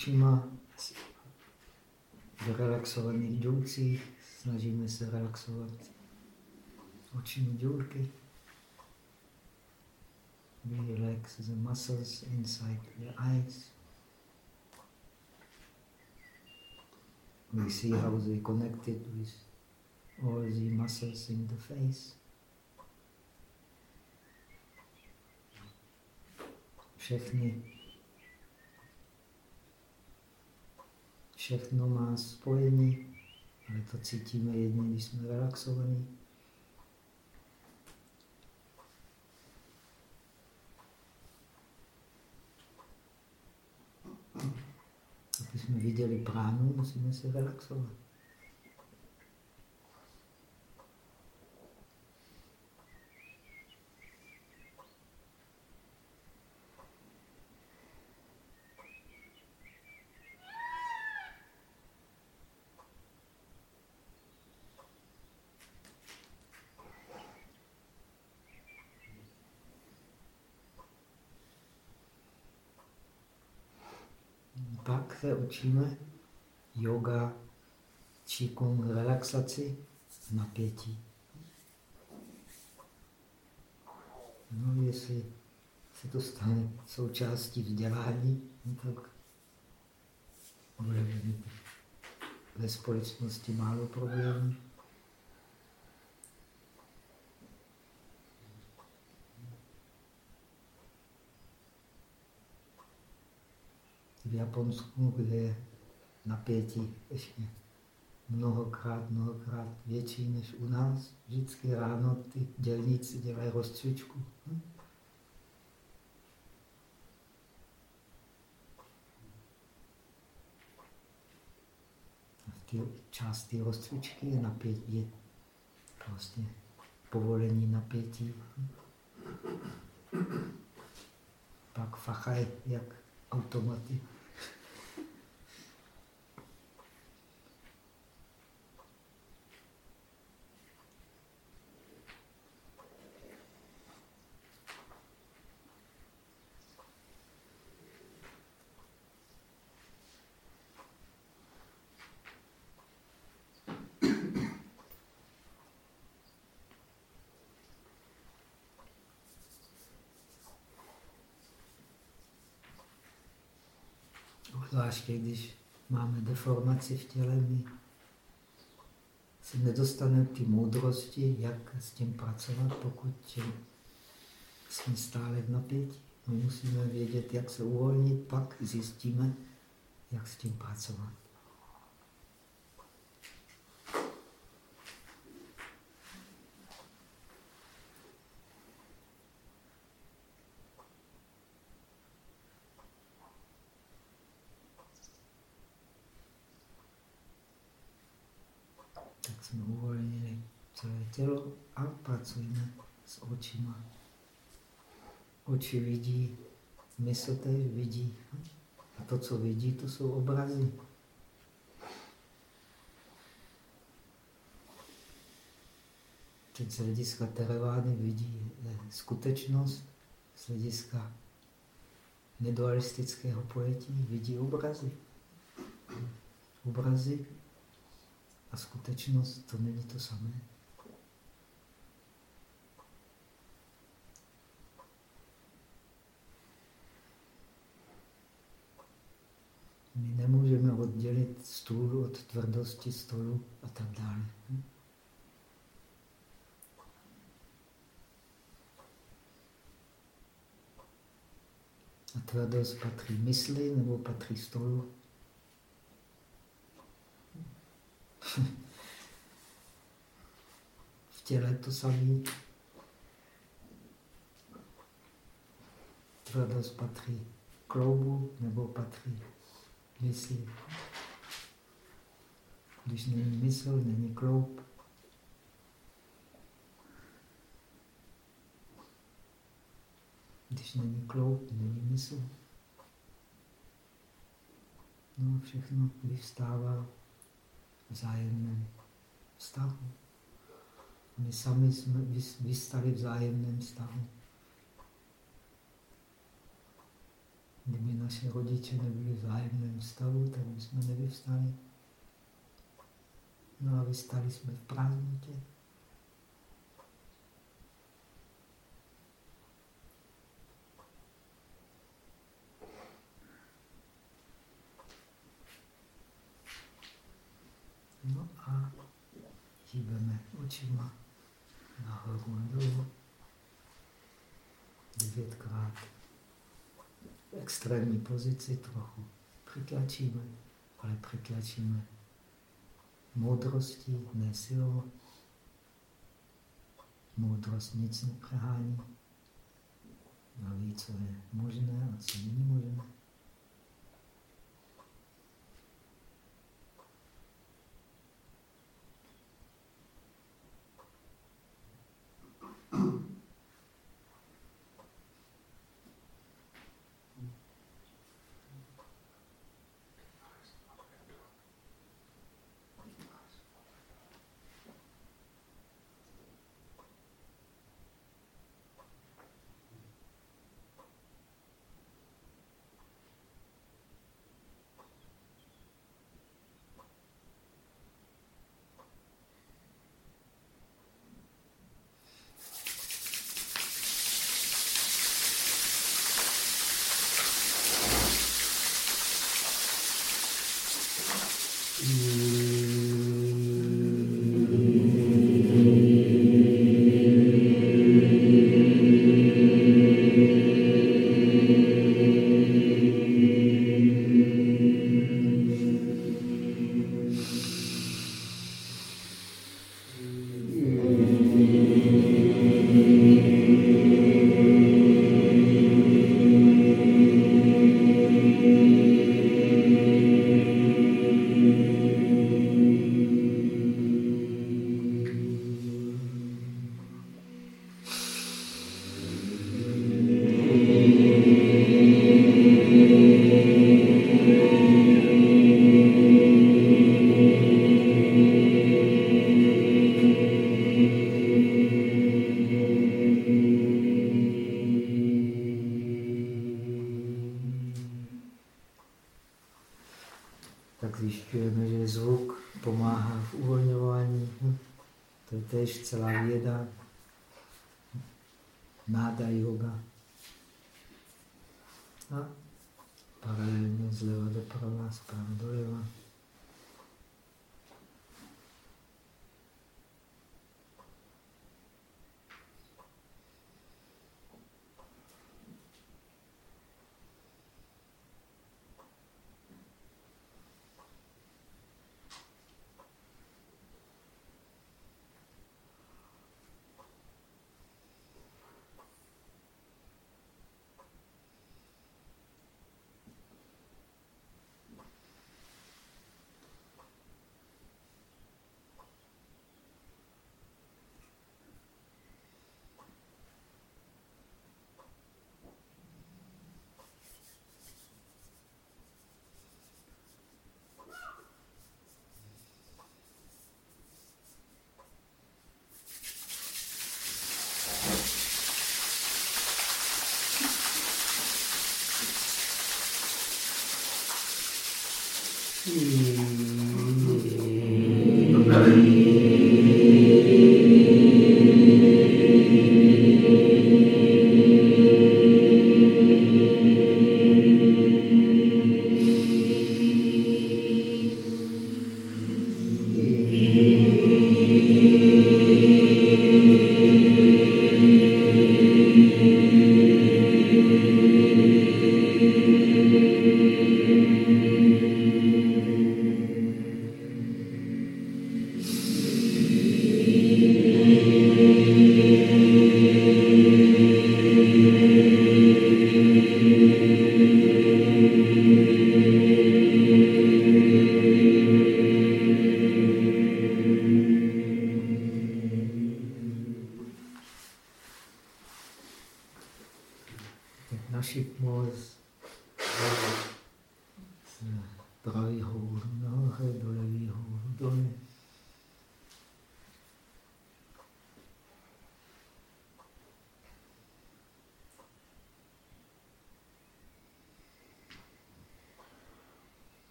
očima v relaxovaných dělcích. Snažíme se relaxovat oční dělky. We relax the muscles inside the eyes. We see how they connected with all the muscles in the face. Všechny všechno má spojení, ale to cítíme jedně, když jsme relaxovaní. Aby jsme viděli pránu, musíme se relaxovat. Se učíme yoga, qigong, relaxaci, napětí. No, jestli se to stane součástí vzdělání, no tak bude mít ve společnosti málo problémů. V Japonsku, kde je napětí ještě mnohokrát, mnohokrát větší než u nás. Vždycky ráno ty dělníci dělají rozcvičku. Hm? Ty části rozcvičky je napětí, je prostě povolení napětí. Pak fachaj jak automaty. Zvláště když máme deformaci v těle, my se nedostaneme ty moudrosti, jak s tím pracovat, pokud jsme stále v napětí. My musíme vědět, jak se uvolnit, pak zjistíme, jak s tím pracovat. jsme uvolnili celé tělo a pracujeme s očima. Oči vidí, mysl tež vidí. A to, co vidí, to jsou obrazy. Teď z hlediska Terevány vidí eh, skutečnost, z hlediska nedualistického pojetí vidí obrazy. Obrazy a skutečnost to není to samé. My nemůžeme oddělit stůl od tvrdosti stolu a tak dále. A tvrdost patří mysli nebo patří stolu? v těle to samé. Tvrdost patří kloubu nebo patří mysli. Když není mysl, není kloub. Když není kloub, není mysl. No, všechno vyvstává vzájemném vztahu. My sami jsme vystali v vzájemném vztahu. Kdyby naše rodiče nebyli v zájemném stavu, tak bychom nevyvstali. No a vystali jsme v prázdnotě. No a hýbeme očima nahoru a dolů. Devětkrát extrémní pozici trochu. Přitlačíme, ale přitlačíme moudrostí, ne silou. Moudrost nic nepřehání. A ví, co je možné a co není možné. Mm-hmm.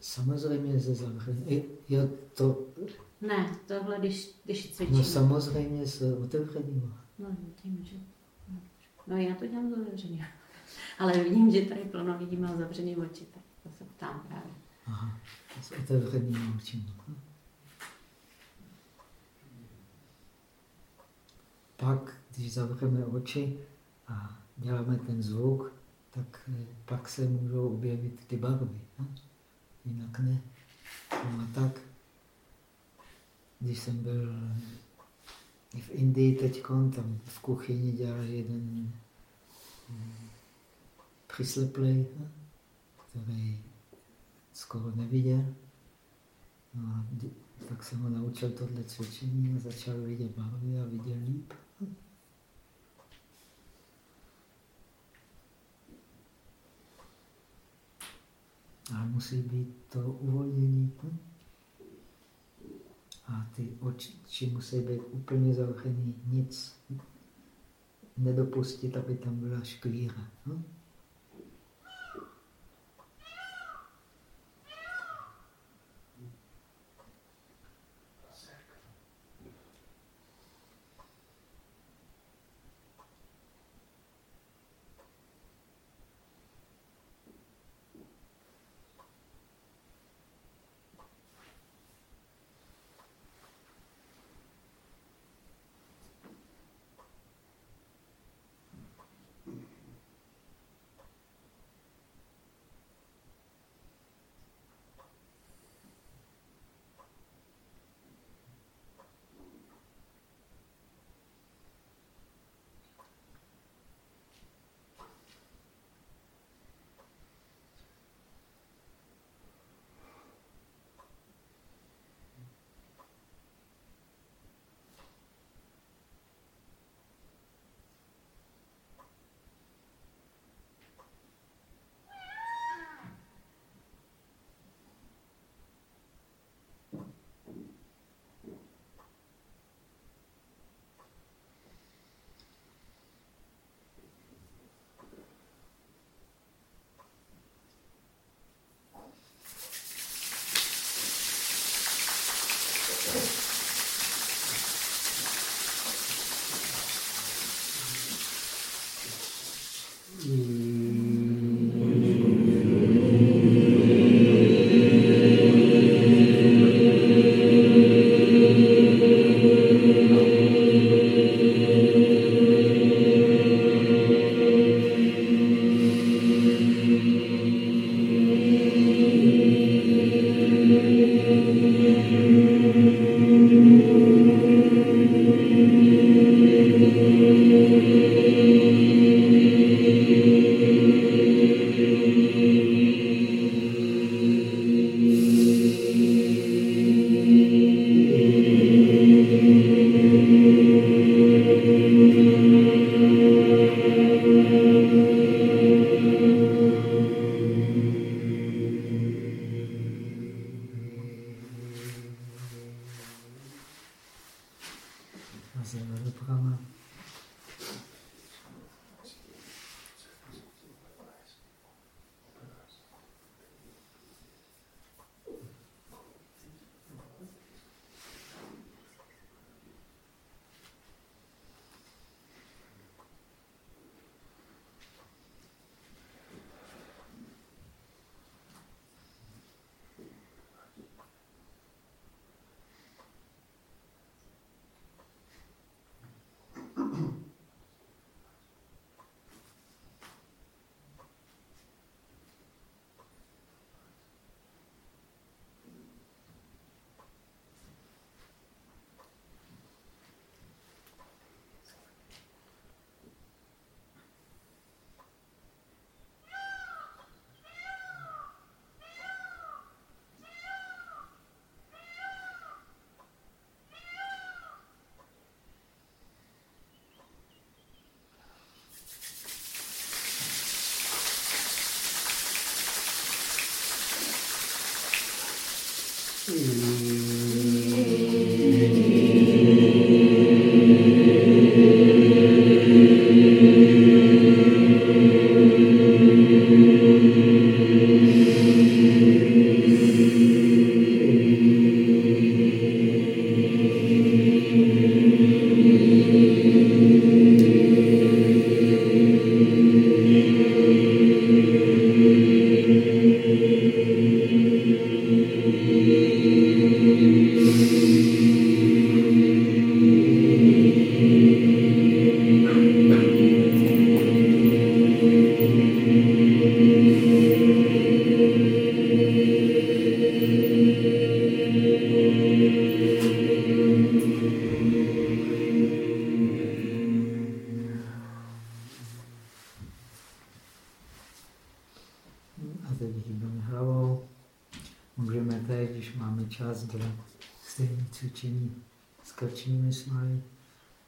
Samozřejmě ze zavření. Jo, to... Ne, tohle, když, když cvičím. No samozřejmě s otevřeným. No, tím, že... No já to dělám zavřením. Ale vidím, že tady plno lidí má zavřený oči, tak to se ptám právě. Aha, s otevřeným očima. Pak, když zavřeme oči a děláme ten zvuk, tak eh, pak se můžou objevit ty barvy. Ne? Jinak ne. No a tak, když jsem byl v Indii teď, tam v kuchyni dělal jeden přisleplej, který skoro neviděl. No a tak jsem ho naučil tohle cvičení a začal vidět barvy a viděl líp. Ale musí být to uvolnění. A ty oči musí být úplně zavřený, nic nedopustit, aby tam byla škvíra. Hm?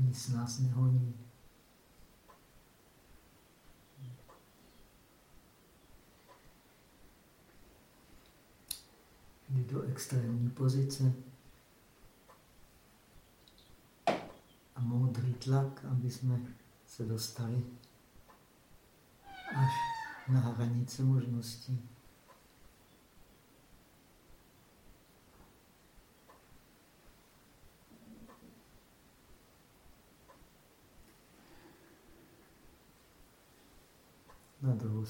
Nic nás nehoní. jdi do extrémní pozice a moudrý tlak, aby jsme se dostali až na hranice možností. Na druhou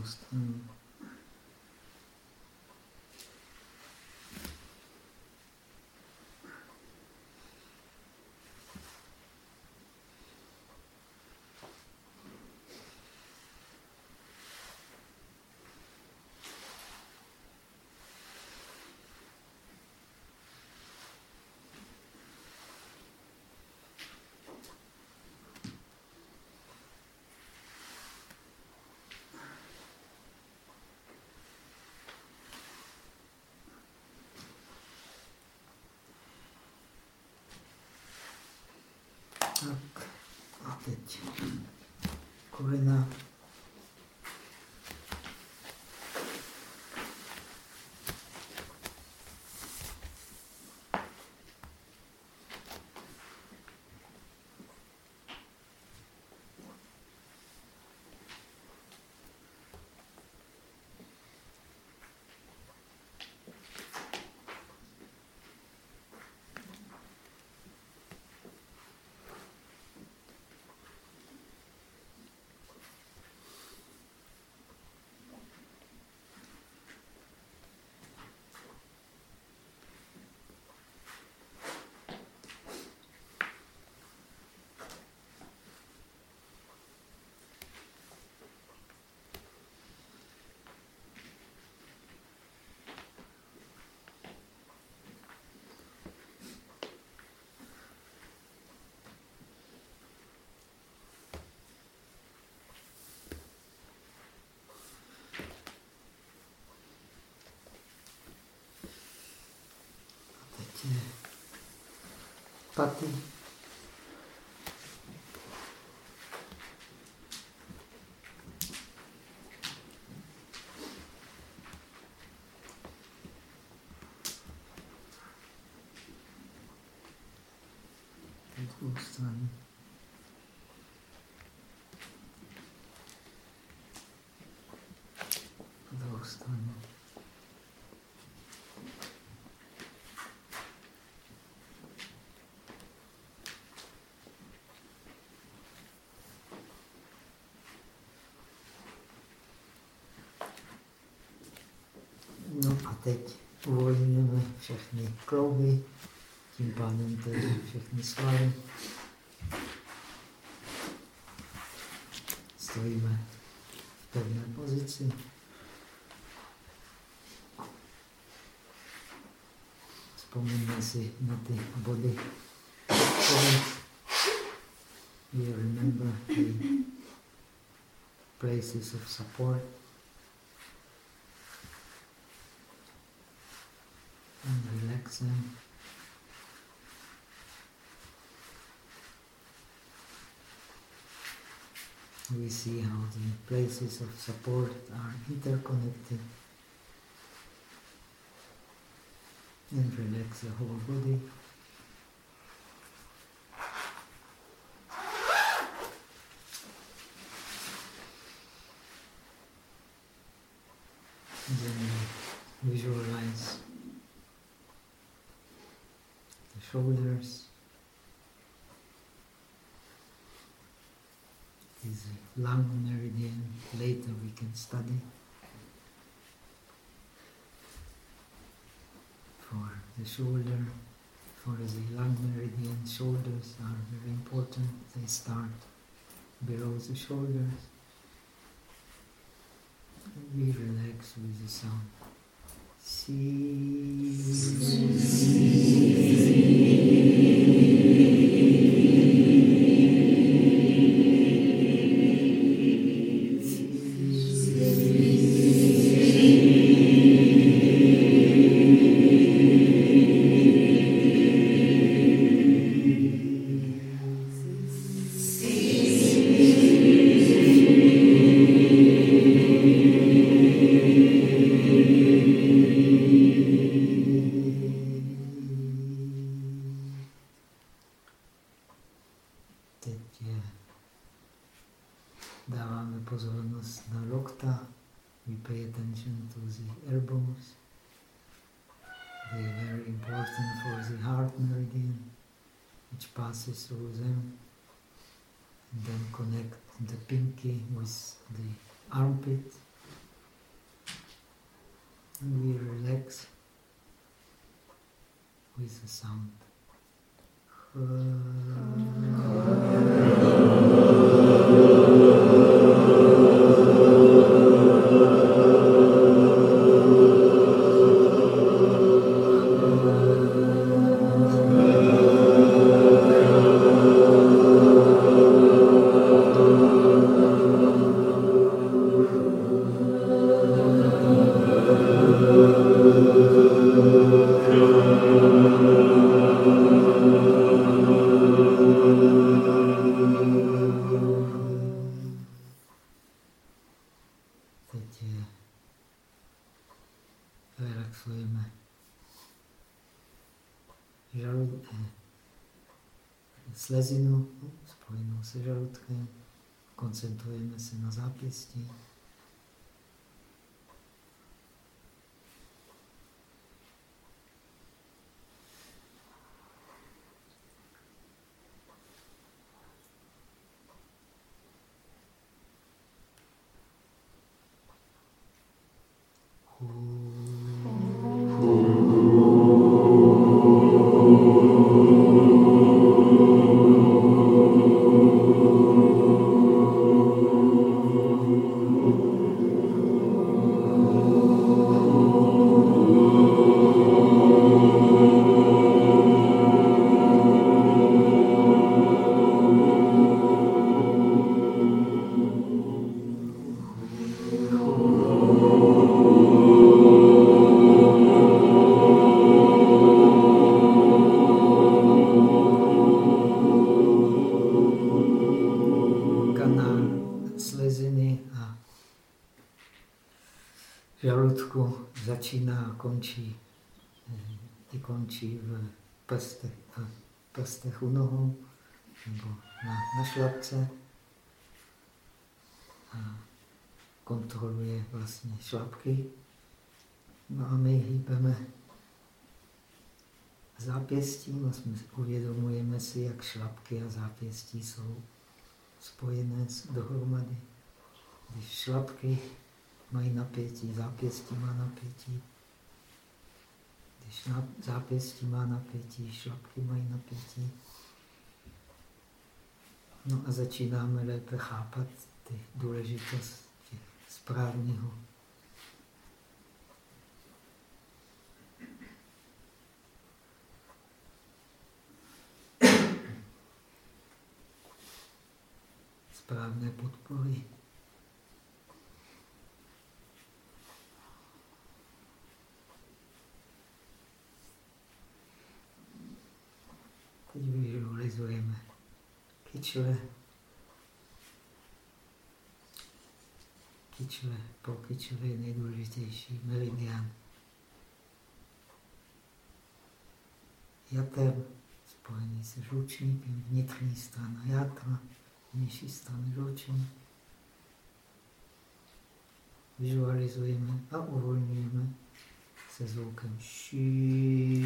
růst. Mm. Tak a teď kolena. Paty. Na druhou stranu. Na druhou stranu. No a teď uvolňujeme všechny klouby, tím pádem tedy všechny svaly. Stojíme v pevné pozici. Vzpomínáme si na ty body. We remember the places of support. Them. We see how the places of support are interconnected and relax the whole body. Shoulders. Is lung meridian. Later we can study. For the shoulder, for the lung meridian, shoulders are very important. They start below the shoulders. And we relax with the sound. Teď and we relax with the sound. Teď končí, eh, i končí v prstech, v prstech u nohou nebo na, na šlapce a kontroluje vlastně šlapky. No a my hýbeme zápěstím a jsme, uvědomujeme si, jak šlapky a zápěstí jsou spojené dohromady. Když šlapky mají napětí, zápěstí má napětí. Zápěstí má napětí, šlapky mají napětí. No a začínáme lépe chápat ty důležitosti správného správné podpory. Teď vizualizujeme kyčle. Kyčle, po kyčle je nejdůležitější meridian. Jater spojený se žlučníkem, vnitřní strana játra nižší strany žlučení. Vizualizujeme a uvolňujeme se zvukem ší.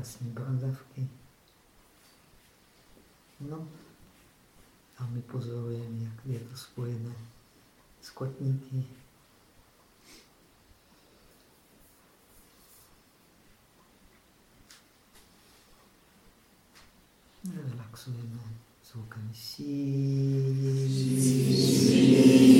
krásné bradavky. No a my pozorujeme, jak je to spojené s kotníky. Relaxujeme zvukem sí. sí.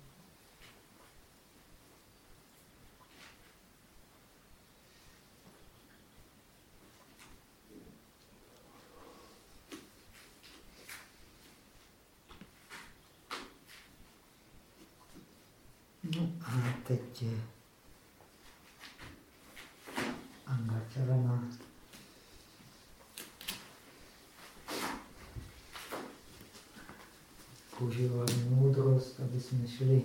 No a teď je Angačarana. používali moudrost, aby jsme šli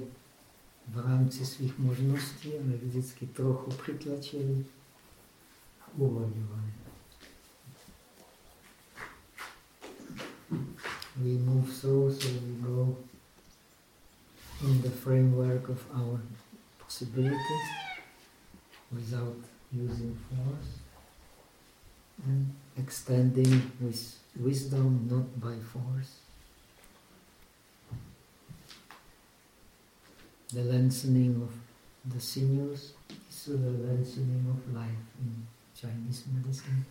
v rámci svých možností, ale vždycky trochu přitlačili a uvolňovali. We move so, so we go in the framework of our possibilities without using force and extending with wisdom, not by force. the lengthening of the sinews is the lengthening of life in Chinese medicine.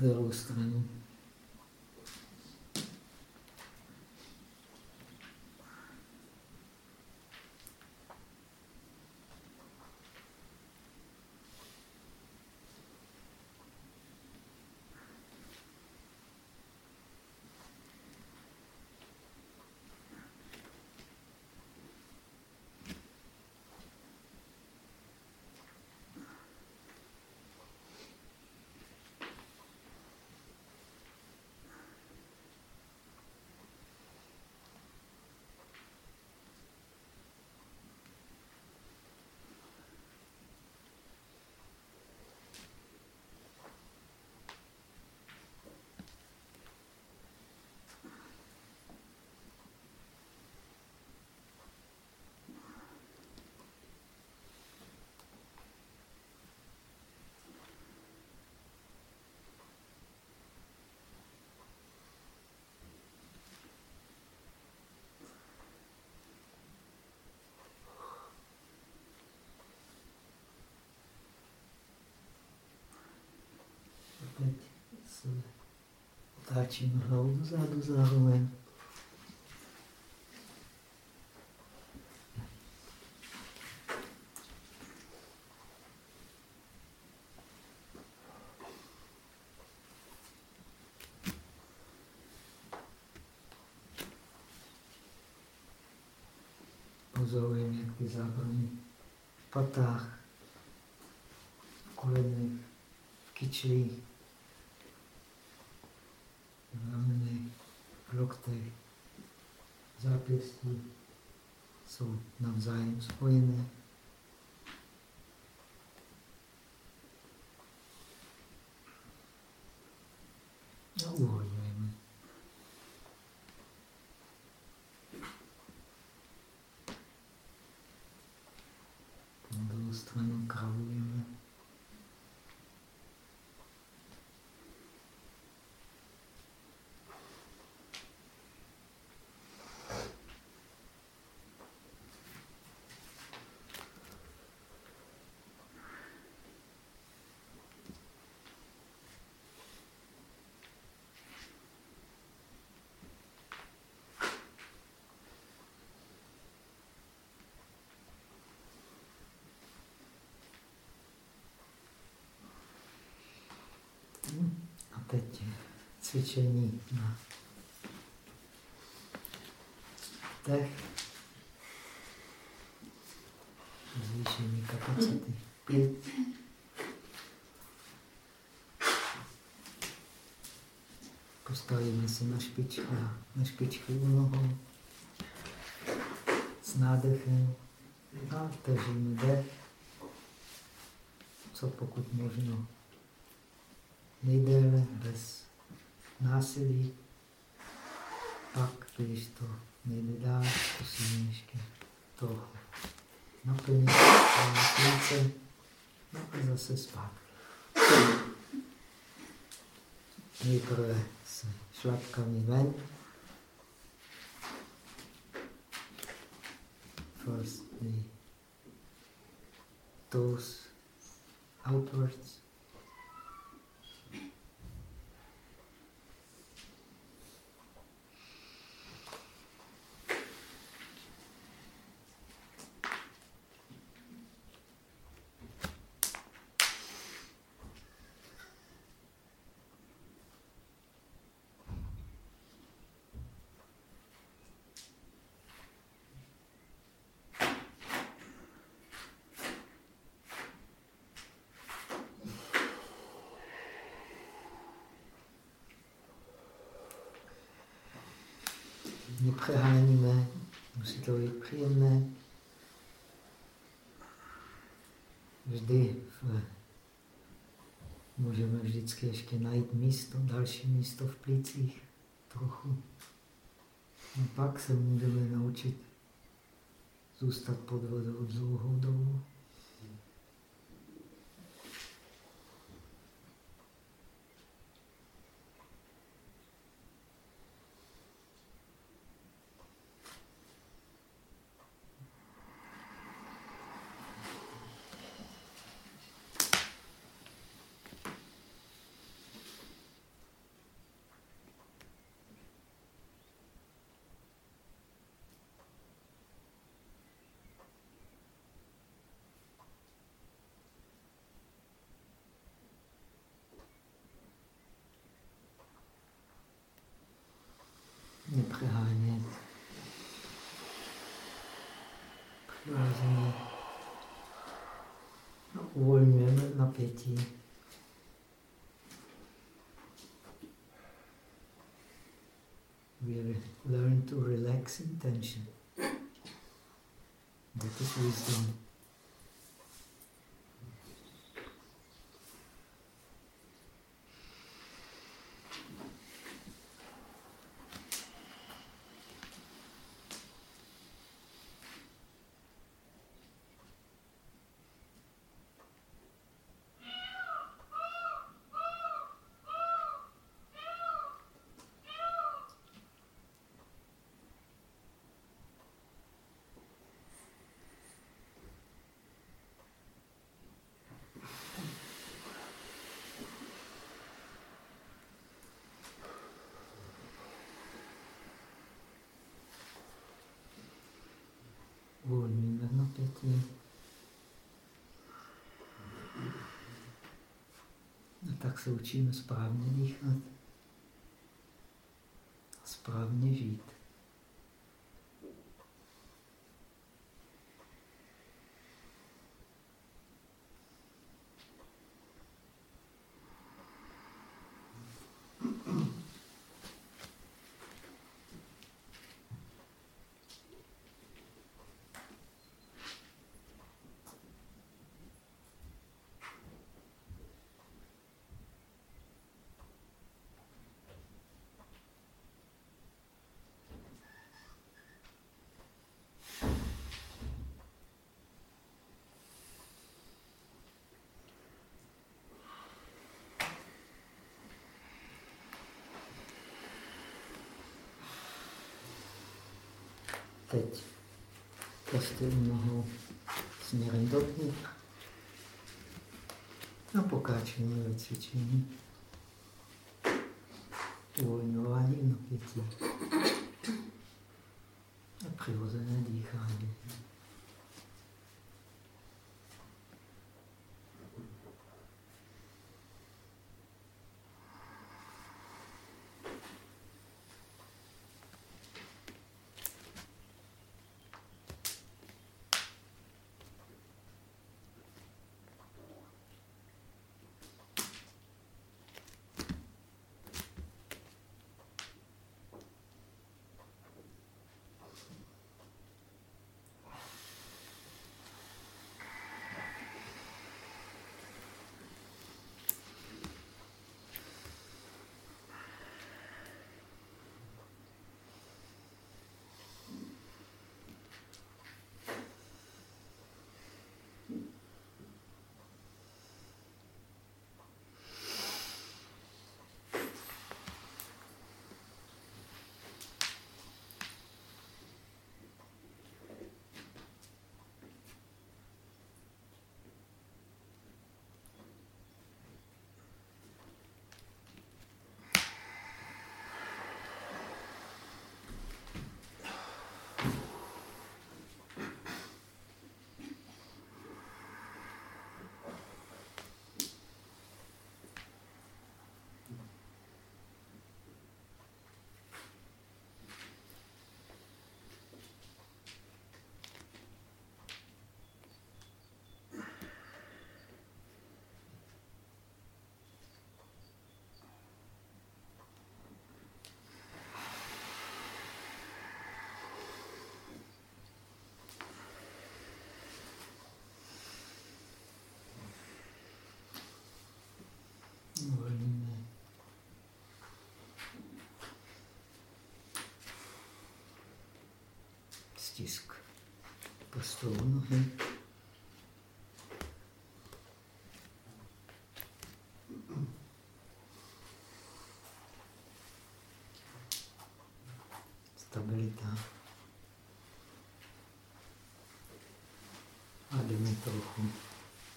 Druhou stranu. Stáčíme hlavu dozadu zároveň. Pozorujeme, jak ty zábrany v patách, v kolenech, v kyčlích, v loktech, zápěstí jsou navzájem spojené. A uvolňujeme. Na druhou stranu kravujeme. A teď cvičení na dech, zvýšení kapacity. Plic. Postavíme se na špičku, na špičku u nohou. S nádechem. A držíme dech, co pokud možno nejdéle bez násilí. Pak, když to nejde dál, zkusíme ještě trochu naplnit plíce no a zase zpátky. Nejprve se šlapkami ven. First the toes outwards. nepřeháníme, musí to být příjemné. Vždy v, můžeme vždycky ještě najít místo, další místo v plících trochu. A pak se můžeme naučit zůstat pod vodou dlouhou dobu. We learn to relax in tension. That is wisdom. Napětí. A tak se učíme správně dýchat. A správně žít. Teď prsty u nohou směrem do dny. A pokračujeme ve cvičení. Uvolňování napětí. A přirozené dýchání. Stisk prstů nohy. Stabilita. A jdeme trochu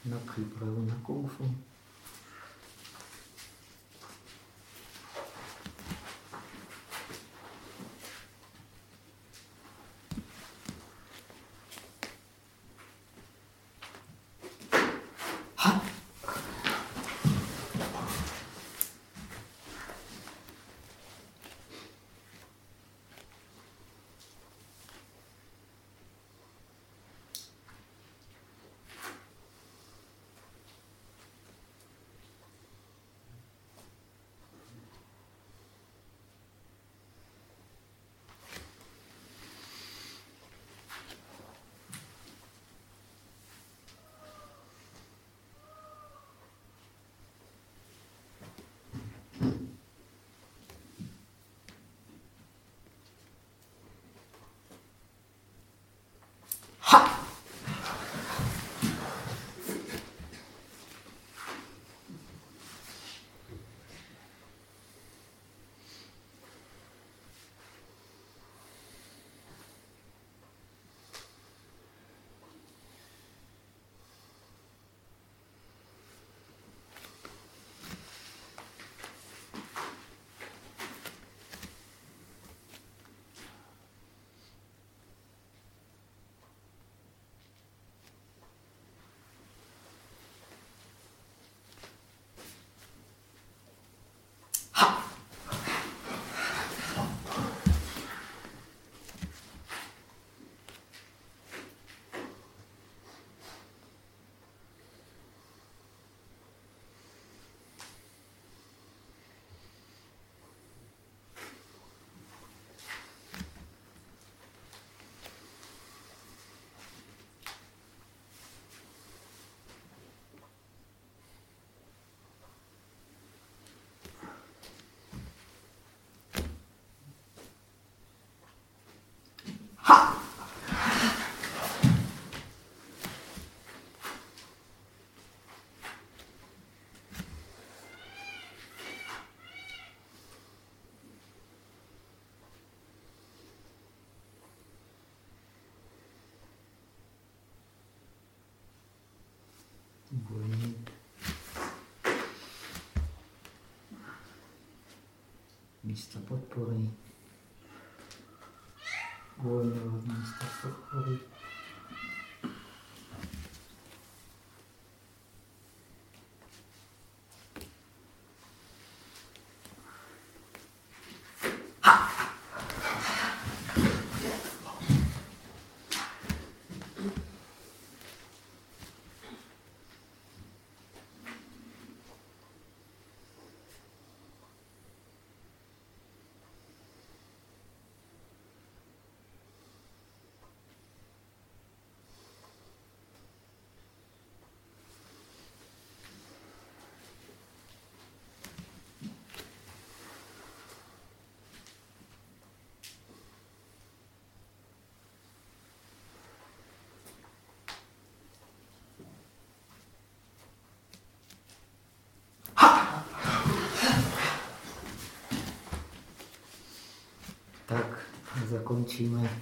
na přípravu na kung Místa podpory. Uvolňovat místa podpory. Tak zakončíme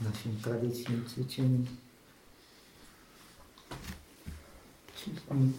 naším tradičním cvičením. Všichni.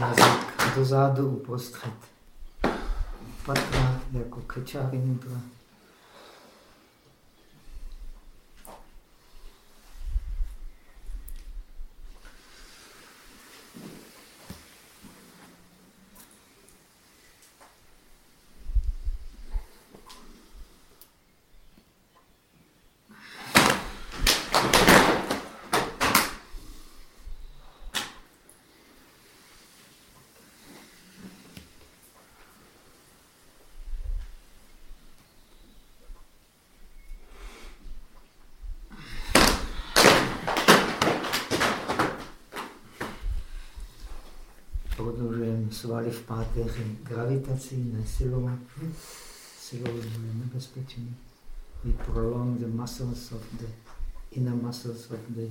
Jazyk dozadu uprostřed patra jako kečáry mudra. Svaly v páteři gravitací, ne silou. Silou je nebezpečný. We prolong the muscles of the inner muscles of the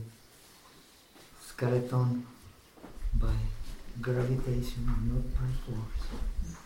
skeleton by gravitation, not by force.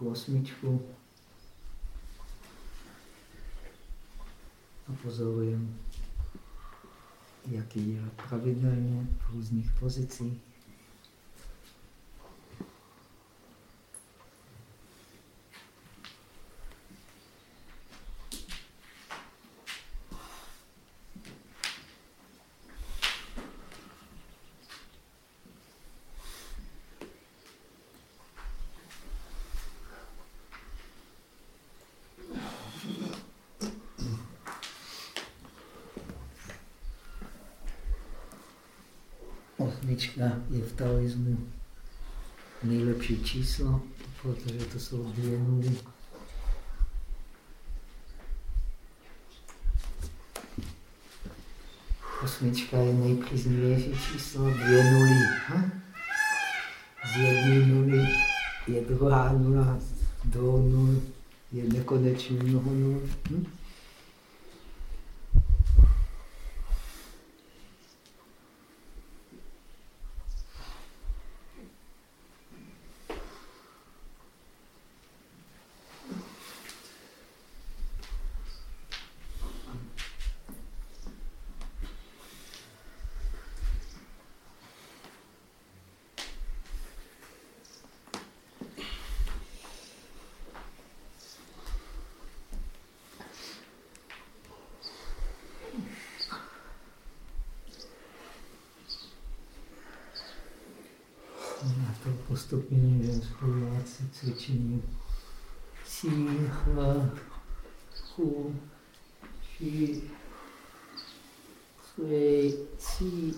Vzduchu osmičku. a pozorujeme, jak je dělat pravidelně v různých pozicích. Osmička je v taoismu nejlepší číslo, protože to jsou dvě nuly. Osmička je nejpříznivější číslo, dvě nuly. Hm? Z jedné nuly je druhá nula, dvou nul je nekonečně mnoho nul. Hm? ступени раскрываться цветенью. Сиха, ху, фи, хэ, ци,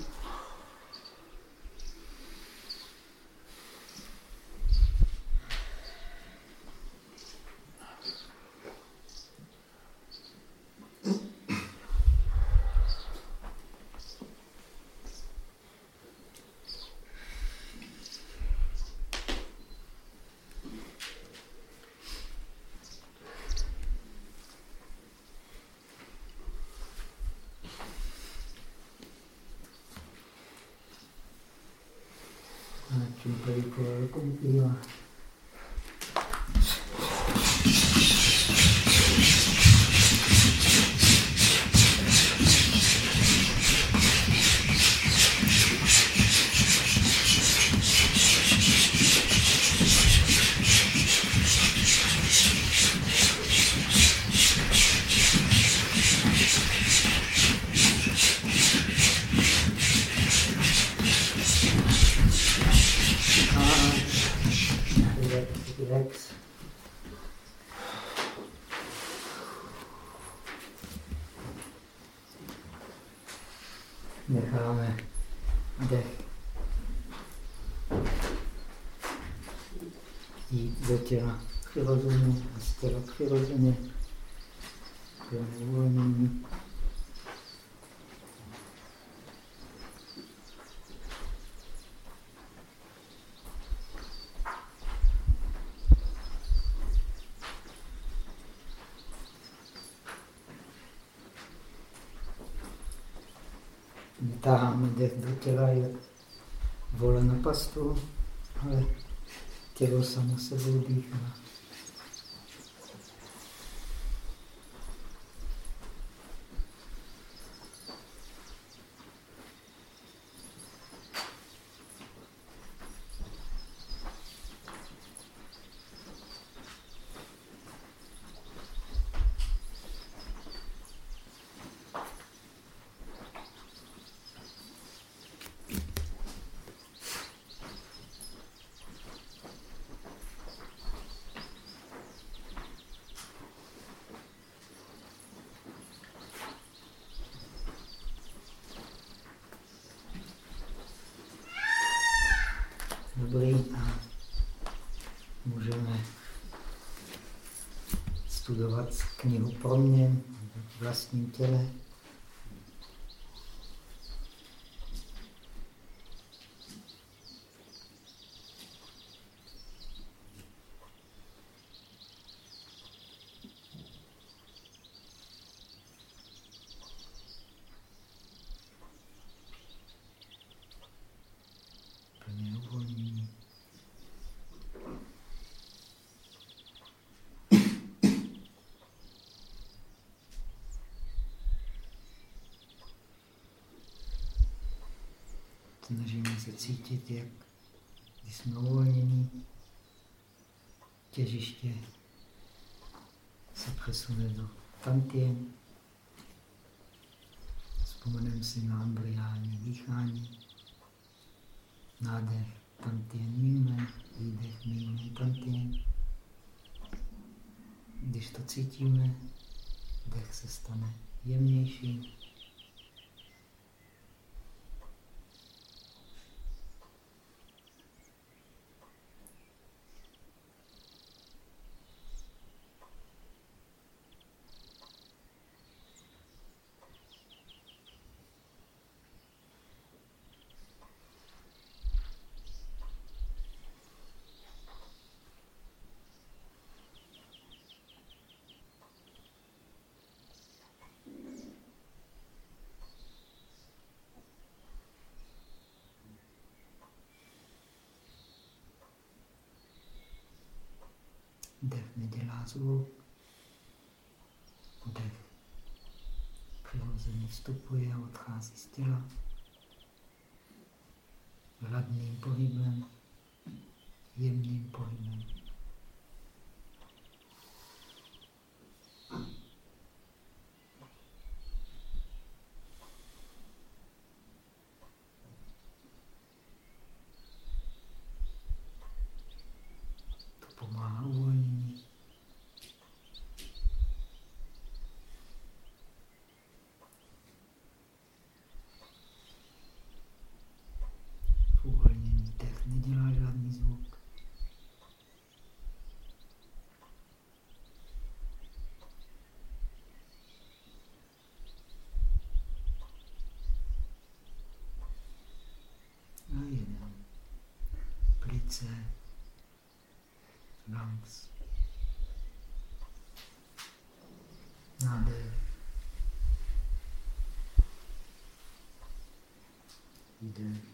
cí, vytáháme dech do těla, je vole na pastu, ale tělo samo sebou dýchá. Knihu pro mě, v vlastním těle. Cítit, jak když jsme uvolnění, těžiště se přesune do tantien. Vzpomeneme si na embryální dýchání. Nádech, tantien míme, výdech míme, tantien. Když to cítíme, dech se stane jemnější. Dech zvuk. Dech přirozeně vstupuje a odchází z těla. Hladným pohybem, jemným pohybem. Srdce, lungs, nádech, výdech.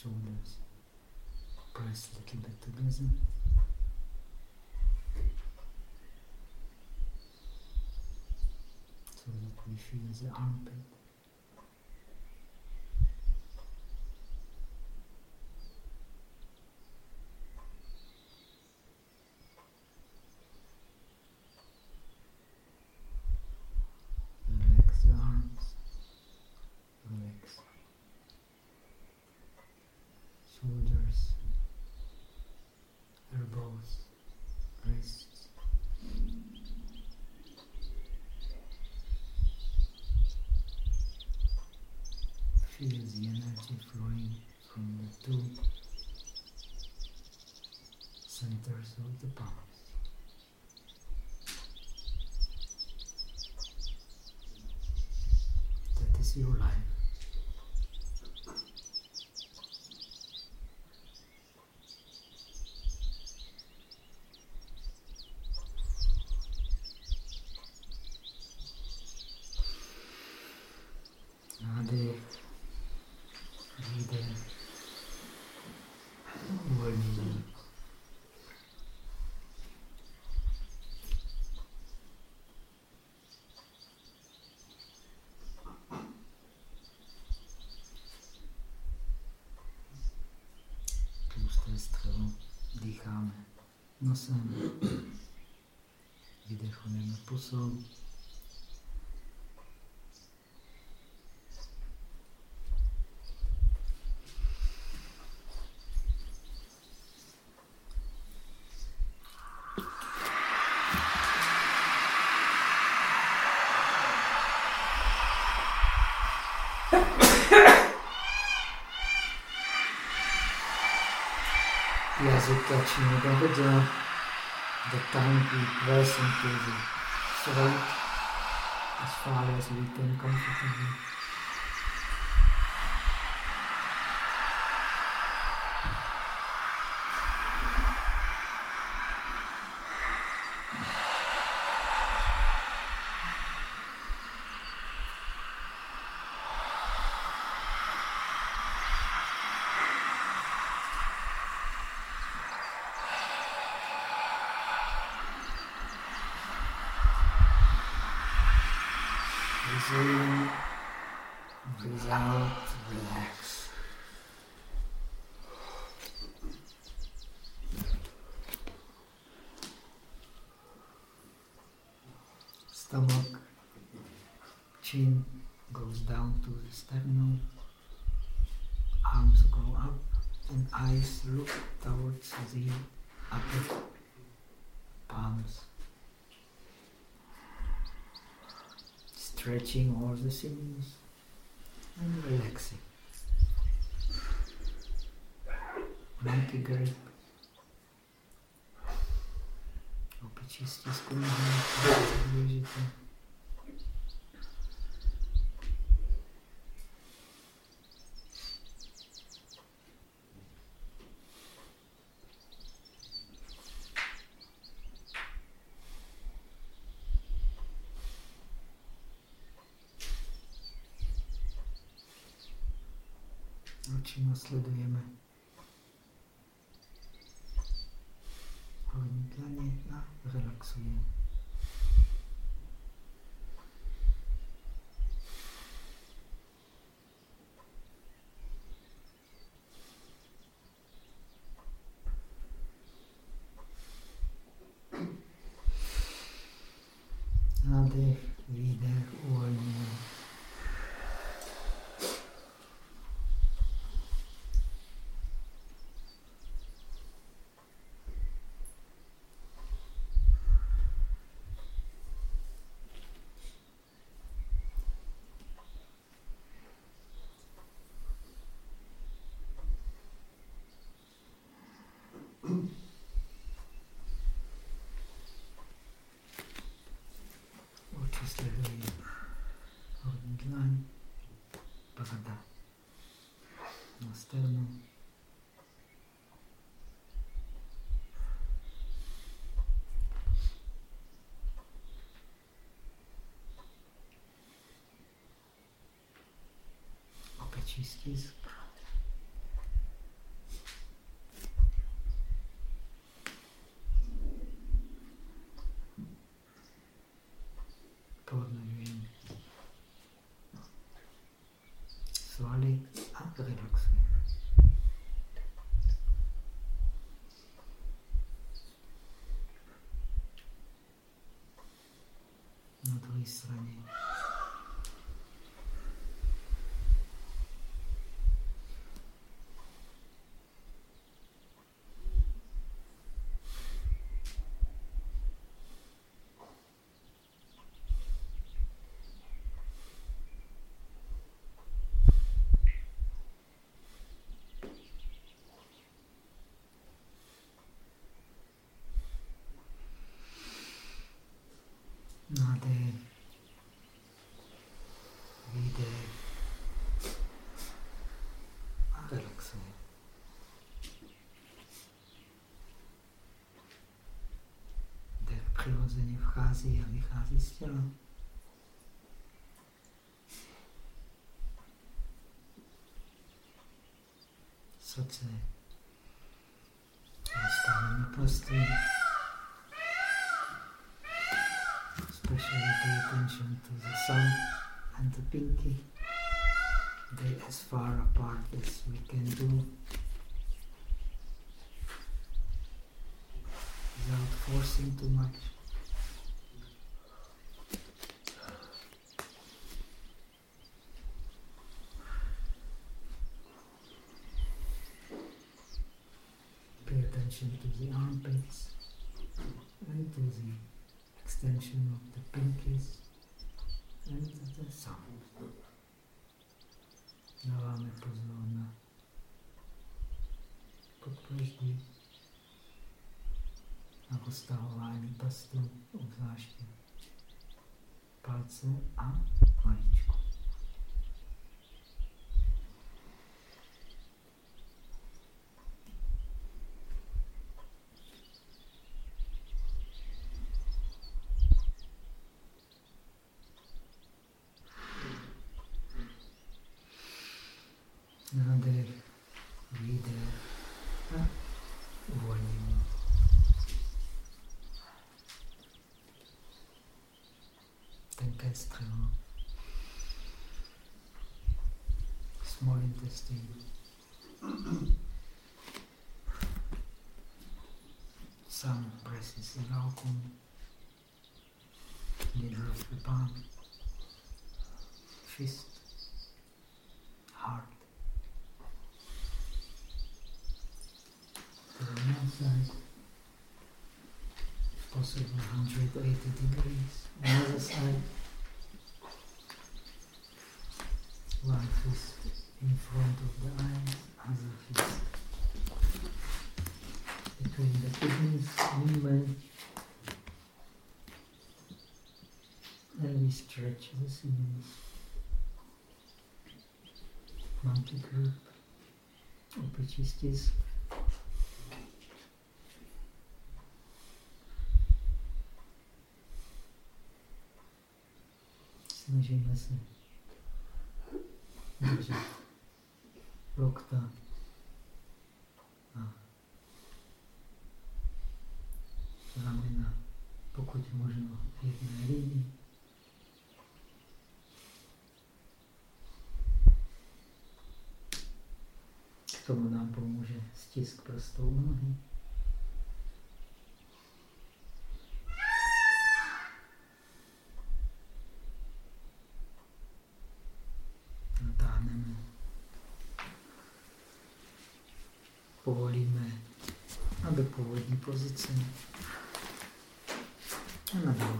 Shoulders. Press a little bit together. So that we feel the armpit. The energy flowing from the two centers of the palms. That is your life. Nosem, vydechujeme pusou. Touching the Buddha, the tongue we press into the throat as far as we can comfortably. Breathe in, breathe out, relax. Stomach, chin goes down to the sternum, arms go up, and eyes look towards the upper palms. Stretching all the sinews and relaxing. Monkey grip. Opět stisku důležité. Očima sledujeme horní dlaně a relaxujeme. Nádech, výdech, uvolnění. Oči sledují horní dlaň, brada na sternu. Opět stisk. Pohodlňujeme svaly a relaxujeme. Na druhé straně nádech, výdech a relaxuje. Dech přirozeně vchází a vychází z těla. Srdce dostáváme prostor. especially pay attention to the sun and the pinky. They as far apart as we can do without forcing too much. Pay attention to the armpits and to the extension of the pinkies and the thumb. Dáváme pozor na podpraždí, na roztahování prstů, obzvláště palce a malíčku. Nádech, výdech a uvolnění. Tenké střevo. small intestine. Some presses the valcum, middle of the palm, fist, heart. To the one side, possible 180 degrees. On the other side, one fist in front of the eyes, other fist between the kidneys, movement, and we stretch the seams. Monkey grip, opičí stisk. Snažíme se držet lokta a ramena, pokud možno v jedné linii. K tomu nám pomůže stisk prstou nohy. Natáhneme. Povolíme a do původní pozice. A na druhou.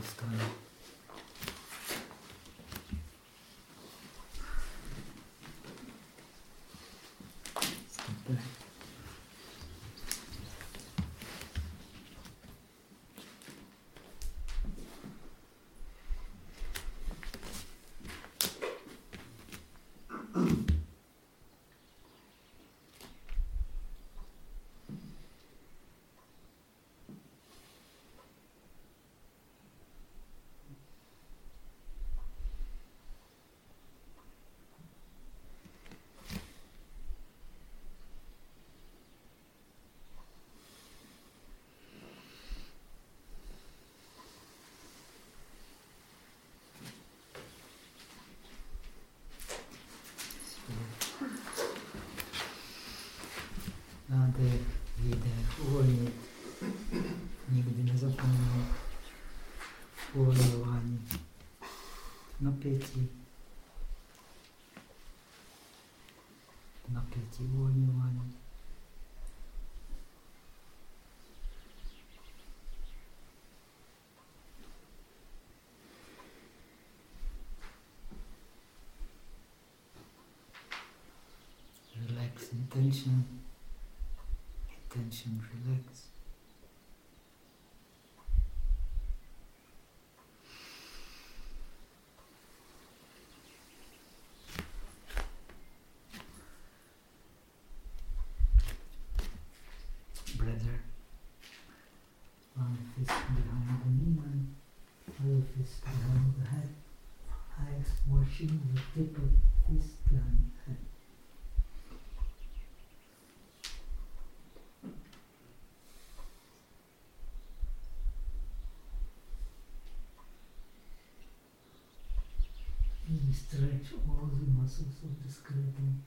Super. Nádech, výdech, uvolnit. Nikdy nezapomenout. Uvolňování. Napětí. Napětí, uvolňování. Relax intention. Tension, stretch all the muscles of the skeleton.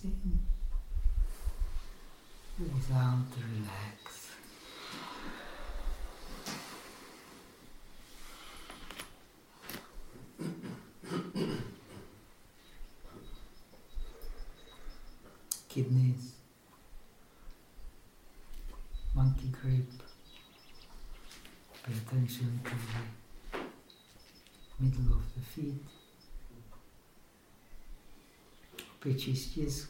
In. Without relax. Kidneys, monkey grip. Pay attention to the middle of the feet. přečistí s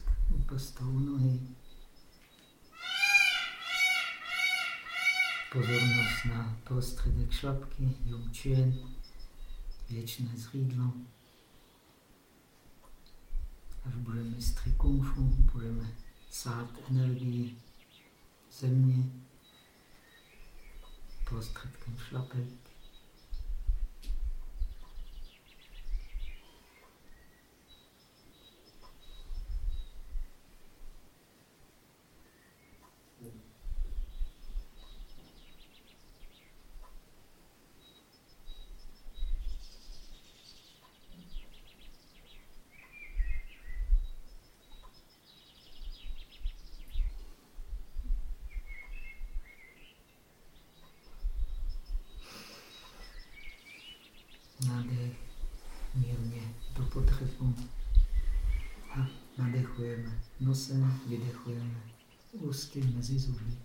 nohy. Pozornost na prostředek šlapky, jomčen, věčné zřídlo. Až budeme mistry kung fu, budeme sát energii země prostředkem šlapek. Nosem vydechujeme ústy mezi zuby.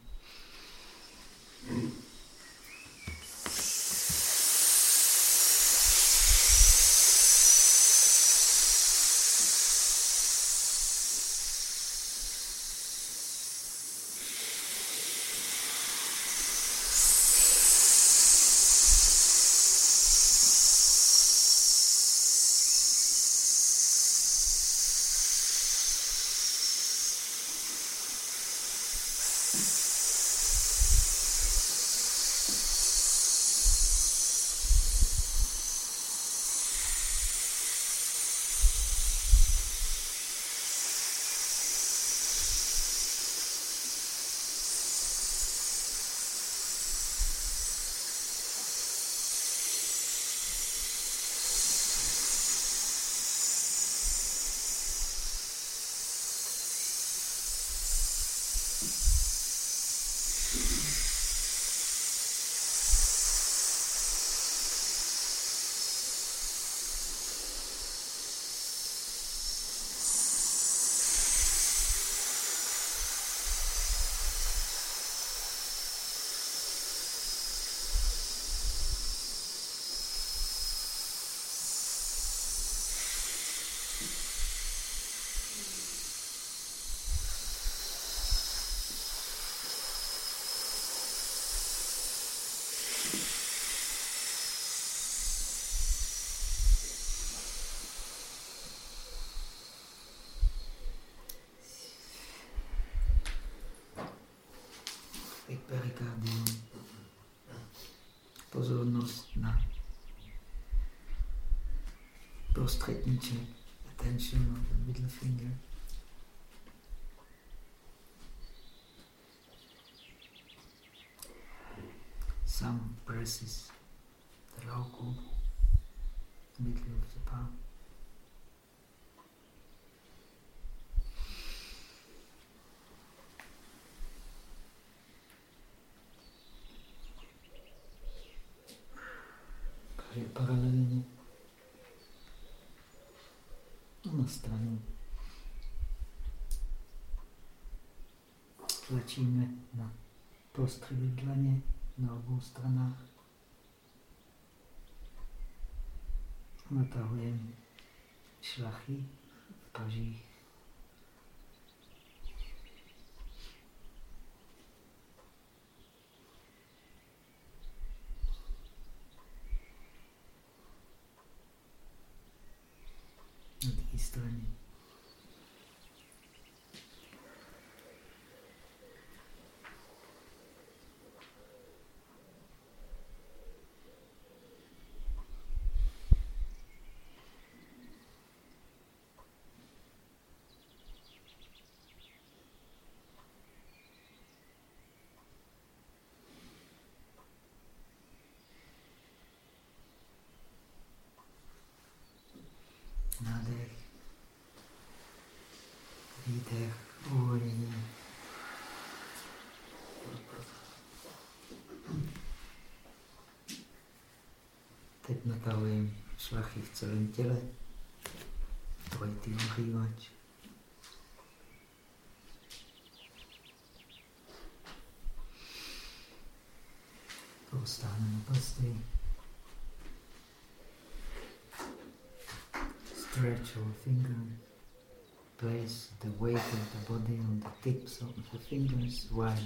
Prostředníček. Attention on the middle finger. Tlačíme na prostředí dlaně na obou stranách. Natahujeme šlachy v pažích. straně. Nádech výdech, uvolnění. Teď natahujeme šlachy v celém těle, trojitý ohřívač. Prostáhneme prsty. Stretch our fingers. Place the weight of the body on the tips of the fingers while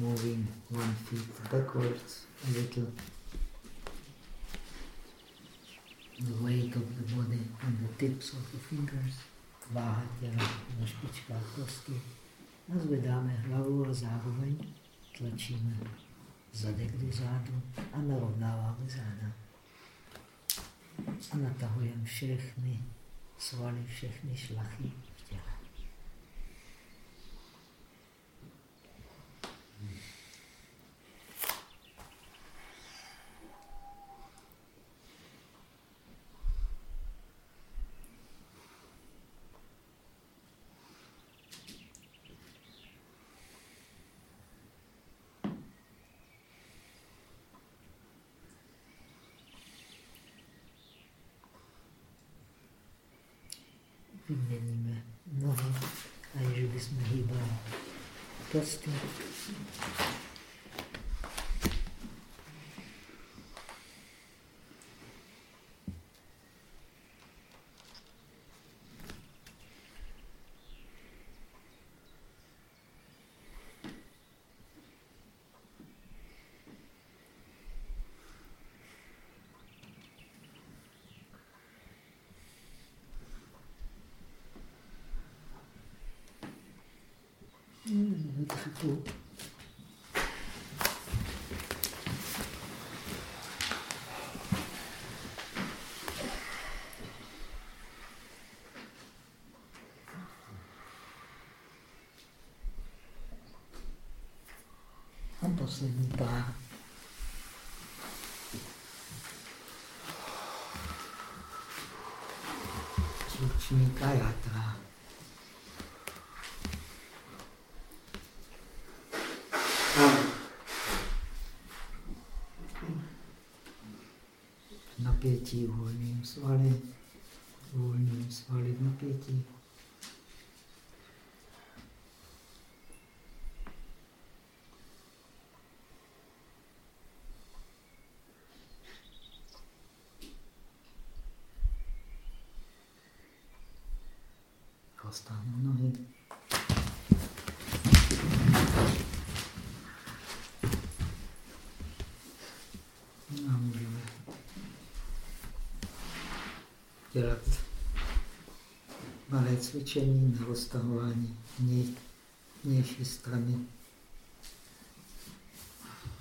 moving one feet backwards a little. The weight of the body on the tips of the fingers. Váha těla na špičkách kostí. A zvedáme hlavu a zároveň tlačíme zadek do zádu a narovnáváme záda. A natahujeme všechny svaly, všechny šlachy ですけど。Prsty. Vytřipu. A napětí, uvolním svaly, uvolním svaly v napětí. Roztáhnu nohy. A můžeme dělat malé cvičení na roztahování vně, vnější strany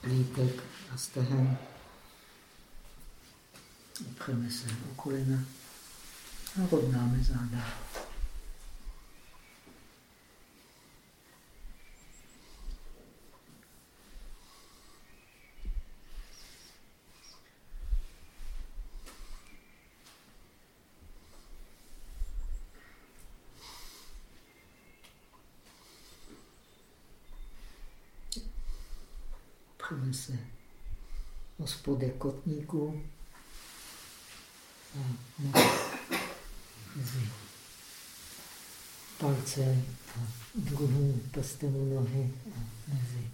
lítek a stehen. Opřeme se o kolena a rovnáme záda. Opřeme se o spodek kotníku palce a druhým prstem nohy a mezi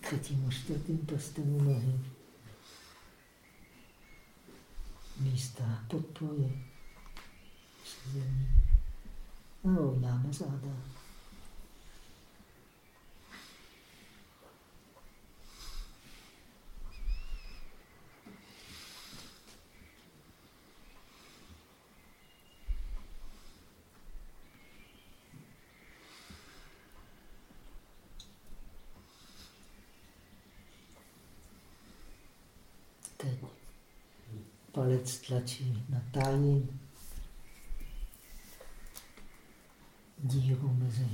třetím a čtvrtým prstem nohy. Místa podpory. A rovnáme záda. Teď palec tlačí na táji, díru mezi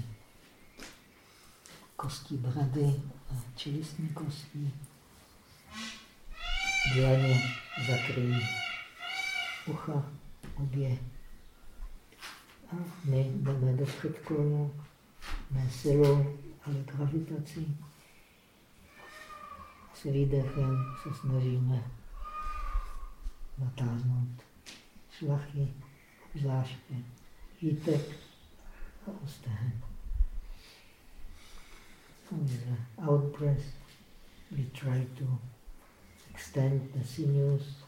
kostí brady a čelistní kostí. Dlaně zakryjí ucha obě. A my jdeme do předklonu, ne silou, ale gravitací. S výdechem se snažíme natáhnout šlachy, zvláště jítek a ostehen. With outpress, we try to extend the sinews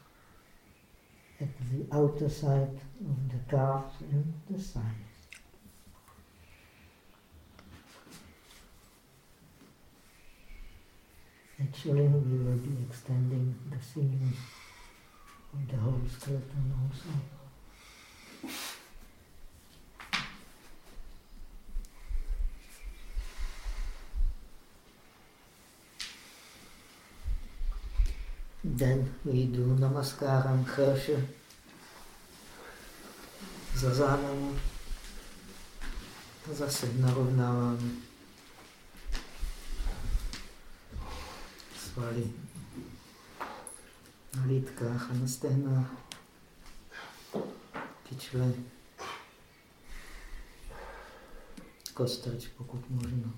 at the outer side of the calf and the side. Actually, we will be extending the sinews the whole skeleton also. Den jdu namaskárám chrše za zádama a zase narovnáváme svaly na lítkách a na stehnách, kyčle, kostrč, pokud možno.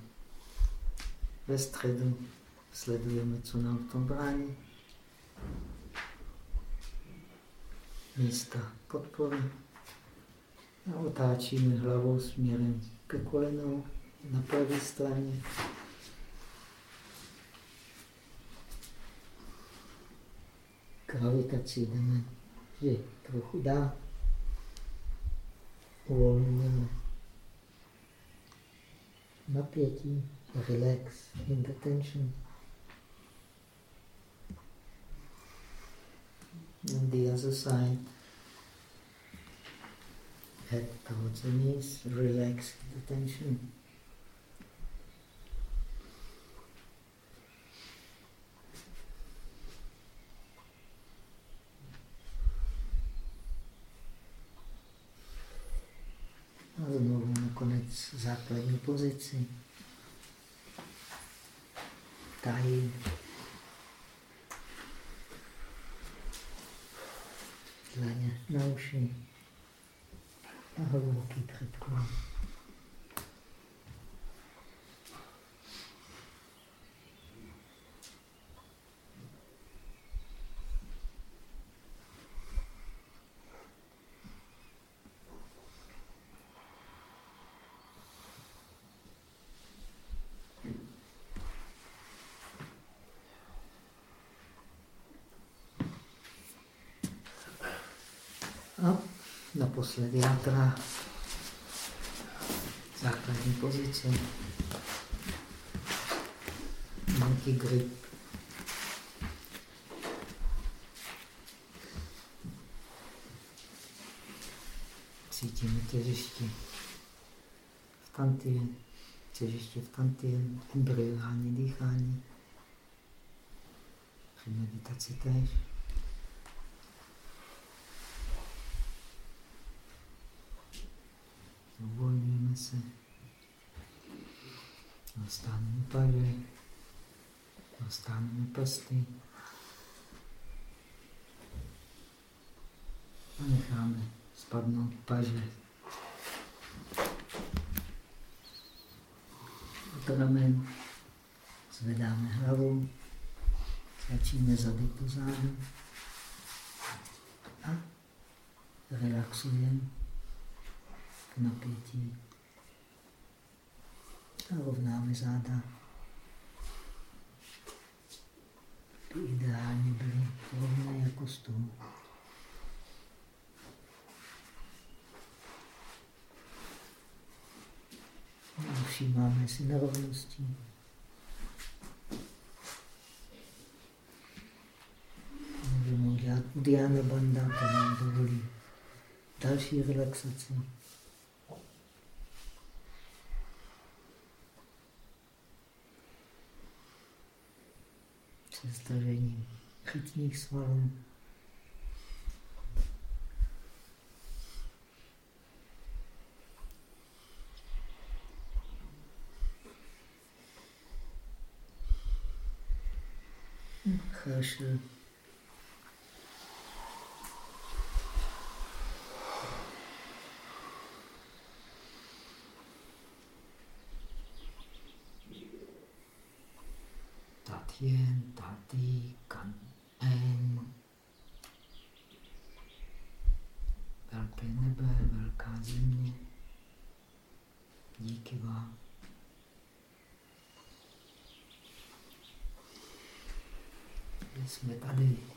Ve středu sledujeme, co nám v tom brání. Místa podpory. A otáčíme hlavou směrem ke kolenou na pravé straně. Gravitaci jdeme že trochu dá. Uvolňujeme napětí, relax in the tension. And the other side, head towards the knees, relax the tension. A znovu nakonec základní pozici. Tají. Dlaně na uši. A hluboký předklon. A naposledy játra. Základní pozice. Monkey grip. Cítíme těžiště v tantien, těžiště v tantien, embryonální dýchání. Při meditaci též. Uvolňujeme se. Dostáhneme paže. Dostáhneme prsty. A necháme spadnout paže. Od ramen zvedáme hlavu. Tlačíme zady po zádu. A relaxujeme napětí. Rovnáme záda. By ideálně byly rovné jako stůl. Všímáme si nerovností. Můžeme udělat Diana Banda, to nám dovolí další relaxaci. представлением, хоть и их сварным. Хорошо. Jsme tady a jdeme na meditaci.